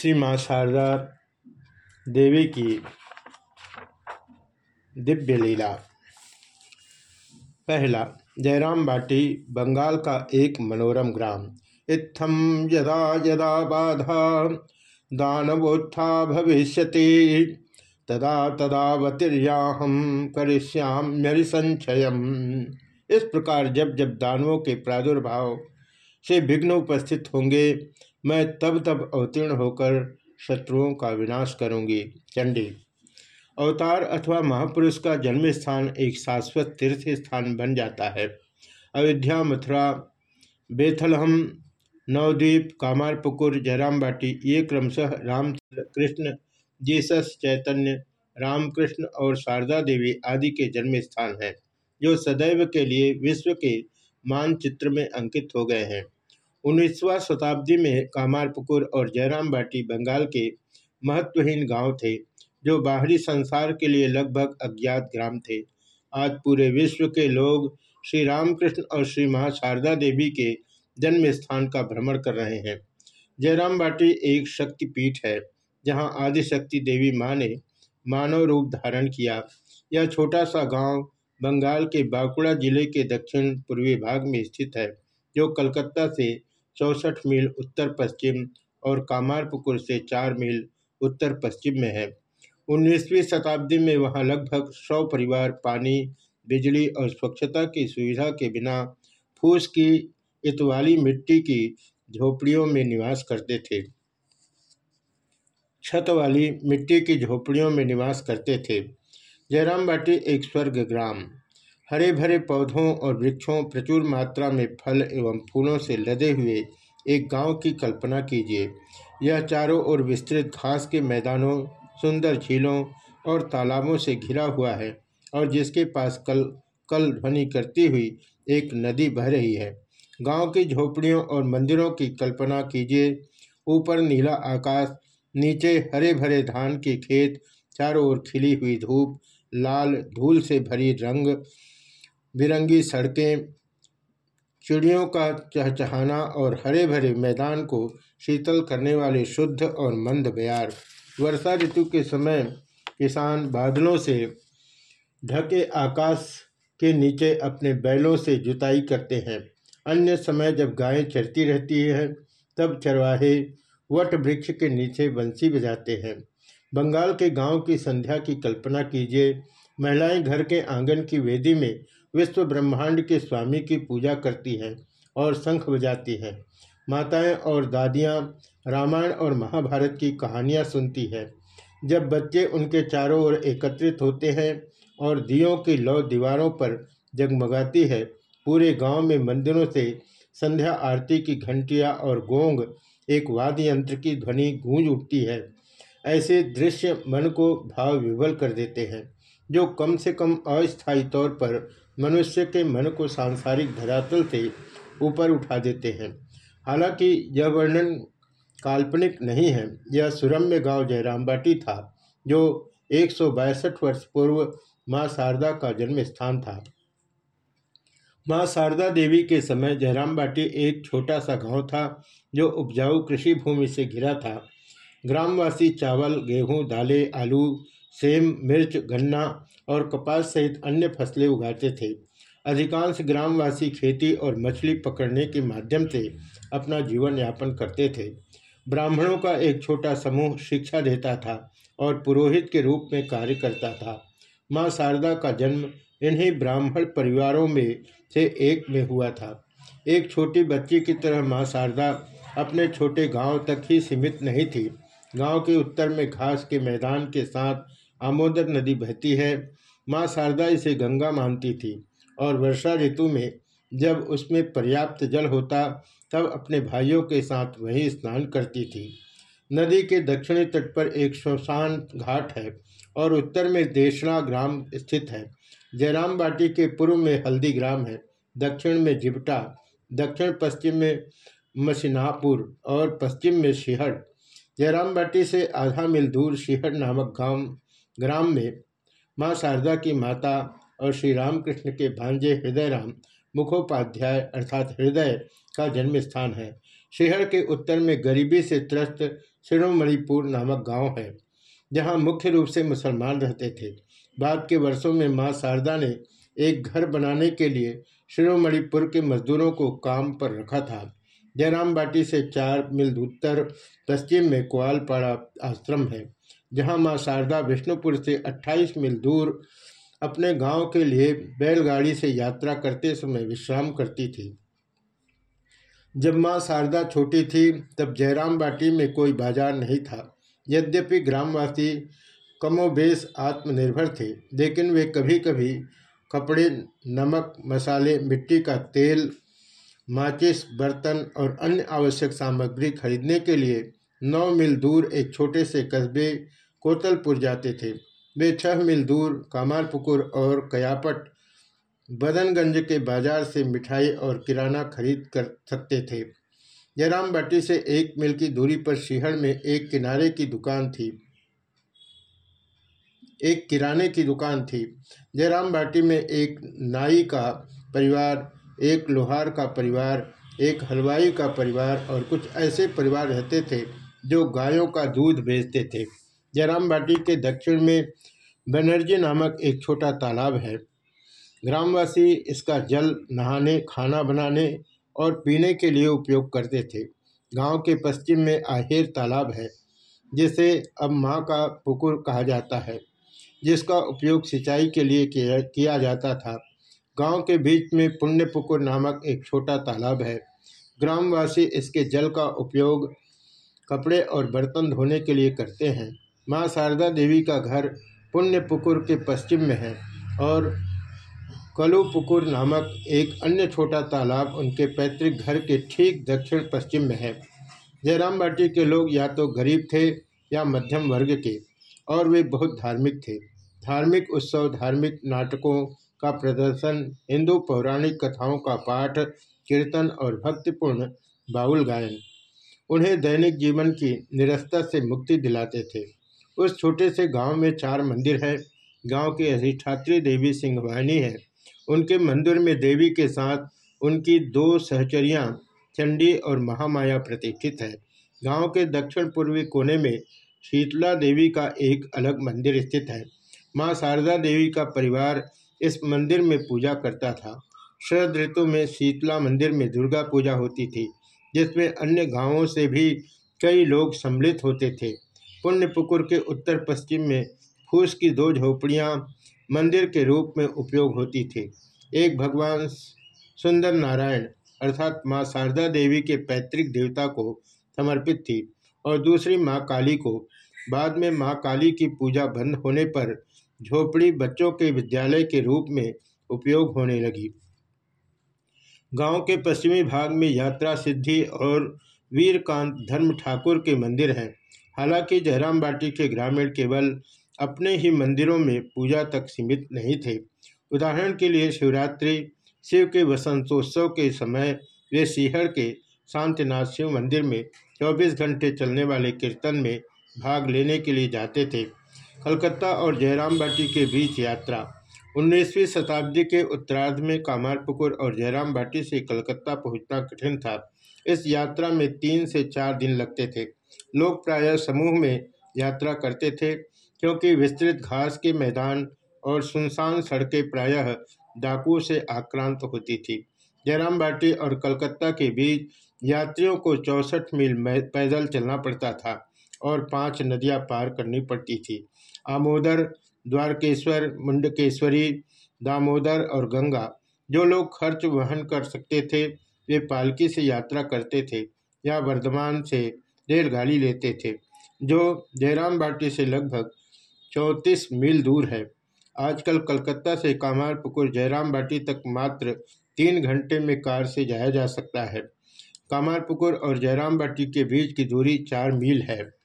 श्री माँ शारदा देवी की दिव्य लीला। पहला, जयराम बाटी, बंगाल का एक मनोरम ग्राम। इत्थम यदा यदा बाधा, दानवोत्था भविष्यति। तदा तदावतिर्याहम करिष्याम्यरि संचय इस प्रकार जब जब दानवों के प्रादुर्भाव से विघ्न उपस्थित होंगे मैं तब तब अवतीर्ण होकर शत्रुओं का विनाश करूँगी, चंडी। अवतार अथवा महापुरुष का जन्म स्थान एक शाश्वत तीर्थ स्थान बन जाता है। अयोध्या, मथुरा, बेथलहम, नवद्वीप, कामारपुकुर जयराम बाटी ये क्रमशः राम, कृष्ण, जीसस, चैतन्य, रामकृष्ण और शारदा देवी आदि के जन्म स्थान हैं, जो सदैव के लिए विश्व के मानचित्र में अंकित हो गए हैं। उन्नीसवा शताब्दी में कामारपुकुर और जयराम बाटी बंगाल के महत्वहीन गाँव थे, जो बाहरी संसार के लिए लगभग अज्ञात ग्राम थे। आज पूरे विश्व के लोग श्री रामकृष्ण और श्री माँ शारदा देवी के जन्म स्थान का भ्रमण कर रहे हैं। जयराम बाटी एक शक्ति पीठ है, जहाँ आदिशक्ति देवी माँ ने मानव रूप धारण किया। यह छोटा सा गाँव बंगाल के बांकुड़ा ज़िले के दक्षिण पूर्वी भाग में स्थित है, जो कलकत्ता से चौसठ मील उत्तर पश्चिम और कामारपुकुर से चार मील उत्तर पश्चिम में है। उन्नीसवीं शताब्दी में वहाँ लगभग सौ परिवार पानी, बिजली और स्वच्छता की सुविधा के बिना फूस की इतवाली मिट्टी की झोपड़ियों में निवास करते थे। छत वाली मिट्टी की झोपड़ियों में निवास करते थे। जयराम बाटी, एक स्वर्ग ग्राम। हरे भरे पौधों और वृक्षों प्रचुर मात्रा में फल एवं फूलों से लदे हुए एक गाँव की कल्पना कीजिए। यह चारों ओर विस्तृत घास के मैदानों, सुंदर झीलों और तालाबों से घिरा हुआ है और जिसके पास कल कल ध्वनि करती हुई एक नदी बह रही है। गाँव की झोपड़ियों और मंदिरों की कल्पना कीजिए। ऊपर नीला आकाश, नीचे हरे भरे धान के खेत, चारों ओर खिली हुई धूप, लाल धूल से भरी रंग बिरंगी सड़कें, चिड़ियों का चहचहाना और हरे भरे मैदान को शीतल करने वाले शुद्ध और मंद बयार। वर्षा ऋतु के समय किसान बादलों से ढके आकाश के नीचे अपने बैलों से जुताई करते हैं। अन्य समय जब गायें चरती रहती है, तब चरवाहे वट वृक्ष के नीचे बंसी बजाते हैं। बंगाल के गाँव की संध्या की कल्पना कीजिए। महिलाएँ घर के आँगन की वेदी में विश्व ब्रह्मांड के स्वामी की पूजा करती हैं और शंख बजाती हैं। माताएँ और दादियाँ रामायण और महाभारत की कहानियाँ सुनती है। जब बच्चे उनके चारों ओर एकत्रित होते हैं और दियों की लौ दीवारों पर जगमगाती है, पूरे गाँव में मंदिरों से संध्या आरती की घंटियाँ और गोंग एक वाद्य यंत्र की ध्वनि गूंज उठती है। ऐसे दृश्य मन को भाव विवल कर देते हैं। जो कम से कम अस्थायी तौर पर मनुष्य के मन को सांसारिक धरातल से ऊपर उठा देते हैं। हालाँकि यह वर्णन काल्पनिक नहीं है। यह सुरम्य गाँव जयराम बाटी था जो एक सौ बासठ वर्ष पूर्व माँ शारदा का जन्म स्थान था। माँ शारदा देवी के समय जयराम बाटी एक छोटा सा गाँव था जो उपजाऊ कृषि भूमि से घिरा था। ग्रामवासी चावल गेहूँ, दालें आलू सेम मिर्च, गन्ना और कपास सहित अन्य फ़सलें उगाते थे। अधिकांश ग्रामवासी खेती और मछली पकड़ने के माध्यम से अपना जीवन यापन करते थे। ब्राह्मणों का एक छोटा समूह शिक्षा देता था और पुरोहित के रूप में कार्य करता था। माँ शारदा का जन्म इन्हीं ब्राह्मण परिवारों में से एक में हुआ था। एक छोटी बच्ची की तरह माँ शारदा अपने छोटे गाँव तक ही सीमित नहीं थी। गाँव के उत्तर में घास के मैदान के साथ आमोदर नदी बहती है। माँ शारदा इसे गंगा मानती थी और वर्षा ऋतु में जब उसमें पर्याप्त जल होता, तब अपने भाइयों के साथ वहीं स्नान करती थी। नदी के दक्षिणी तट पर एक श्मशान घाट है और उत्तर में देशना ग्राम स्थित है। जयराम बाटी के पूर्व में हल्दी ग्राम है, दक्षिण में जिबटा दक्षिण पश्चिम में मसिनापुर और पश्चिम में शिहड़ जयराम बाटी से आधा मील दूर शिहड़ नामक गाँव ग्राम में माँ शारदा की माता और श्री रामकृष्ण के भांजे हृदय राम मुखोपाध्याय अर्थात हृदय का जन्म स्थान है। शहर के उत्तर में गरीबी से त्रस्त शिरोमणिपुर नामक गाँव है, जहाँ मुख्य रूप से मुसलमान रहते थे। बाद के वर्षों में माँ शारदा ने एक घर बनाने के लिए शिरोमणिपुर के मजदूरों को काम पर रखा था। जयराम बाटी से चार मील उत्तर, पश्चिम में कोआलपाड़ा आश्रम है। जहाँ माँ शारदा विष्णुपुर से 28 मील दूर अपने गाँव के लिए बैलगाड़ी से यात्रा करते समय विश्राम करती थी। जब माँ शारदा छोटी थी, तब जयराम बाटी में कोई बाज़ार नहीं था। यद्यपि ग्रामवासी कमोबेश आत्मनिर्भर थे, लेकिन वे कभी कभी कपड़े, नमक, मसाले, मिट्टी का तेल, माचिस, बर्तन और अन्य आवश्यक सामग्री खरीदने के लिए नौ मील दूर एक छोटे से कस्बे कोतलपुर जाते थे। वे छह मील दूर कामारपुकुर और कयापट, बदनगंज के बाज़ार से मिठाई और किराना खरीद कर सकते थे। जयराम बाटी से एक मील की दूरी पर शिहर में एक किनारे की दुकान थी। एक किराने की दुकान थी। जयराम बाटी में एक नाई का परिवार, एक लोहार का परिवार, एक हलवाई का परिवार और कुछ ऐसे परिवार रहते थे जो गायों का दूध बेचते थे। जयराम बाटी के दक्षिण में बनर्जी नामक एक छोटा तालाब है। ग्रामवासी इसका जल नहाने, खाना बनाने और पीने के लिए उपयोग करते थे। गाँव के पश्चिम में आहेर तालाब है, जिसे अब माँ का पुकुर कहा जाता है, जिसका उपयोग सिंचाई के लिए किया जाता था। गाँव के बीच में पुण्य पुकुर नामक एक छोटा तालाब है। ग्रामवासी इसके जल का उपयोग कपड़े और बर्तन धोने के लिए करते हैं। माँ शारदा देवी का घर पुण्यपुकुर के पश्चिम में है और कलुपुकुर नामक एक अन्य छोटा तालाब उनके पैतृक घर के ठीक दक्षिण पश्चिम में है। जयराम बाटी के लोग या तो गरीब थे या मध्यम वर्ग के, और वे बहुत धार्मिक थे। धार्मिक उत्सव, धार्मिक नाटकों का प्रदर्शन, हिंदू पौराणिक कथाओं का पाठ, कीर्तन और भक्तिपूर्ण बाउल गायन, उन्हें दैनिक जीवन की निरस्ता से मुक्ति दिलाते थे। उस छोटे से गाँव में चार मंदिर हैं। गाँव की अधिष्ठात्री देवी सिंहवाहिनी है। उनके मंदिर में देवी के साथ उनकी दो सहचरियाँ, चंडी और महामाया प्रतिष्ठित है। गाँव के दक्षिण पूर्वी कोने में शीतला देवी का एक अलग मंदिर स्थित है। माँ शारदा देवी का परिवार इस मंदिर में पूजा करता था। शरद ऋतु में शीतला मंदिर में दुर्गा पूजा होती थी, जिसमें अन्य गाँवों से भी कई लोग सम्मिलित होते थे। पुण्यपुकुर के उत्तर पश्चिम में फूस की दो झोपड़ियाँ मंदिर के रूप में उपयोग होती थी। एक भगवान सुंदर नारायण, अर्थात माँ शारदा देवी के पैतृक देवता को समर्पित थी, और दूसरी माँ काली को। बाद में माँ काली की पूजा बंद होने पर झोपड़ी बच्चों के विद्यालय के रूप में उपयोग होने लगी। गाँव के पश्चिमी भाग में यात्रा सिद्धि और वीरकांत धर्म ठाकुर के मंदिर हैं। हालाँकि जयराम बाटी के ग्रामीण केवल अपने ही मंदिरों में पूजा तक सीमित नहीं थे। उदाहरण के लिए शिवरात्रि, शिव के वसंतोत्सव के समय वे सीहर के शांतिनाथ शिव मंदिर में 24 घंटे चलने वाले कीर्तन में भाग लेने के लिए जाते थे। कलकत्ता और जयराम बाटी के बीच यात्रा। 19वीं शताब्दी के उत्तरार्ध में कामारपुकुर और जयराम बाटी से कलकत्ता पहुँचना कठिन था। इस यात्रा में तीन से चार दिन लगते थे। लोग प्रायः समूह में यात्रा करते थे, क्योंकि विस्तृत घास के मैदान और सुनसान सड़कें प्रायः डाकुओं से आक्रांत होती थी। जयराम बाटी और कलकत्ता के बीच यात्रियों को चौसठ मील पैदल चलना पड़ता था और पाँच नदियाँ पार करनी पड़ती थी। आमोदर, द्वारकेश्वर, मुंडकेश्वरी, दामोदर और गंगा, जो लोग खर्च वहन कर सकते थे, वे पालकी से यात्रा करते थे या वर्धमान से रेलगाड़ी लेते थे, जो जयराम बाटी से लगभग चौंतीस मील दूर है। आजकल कलकत्ता से कामारपुकुर जयराम बाटी तक मात्र तीन घंटे में कार से जाया जा सकता है। कामारपुकुर और जयराम बाटी के बीच की दूरी चार मील है।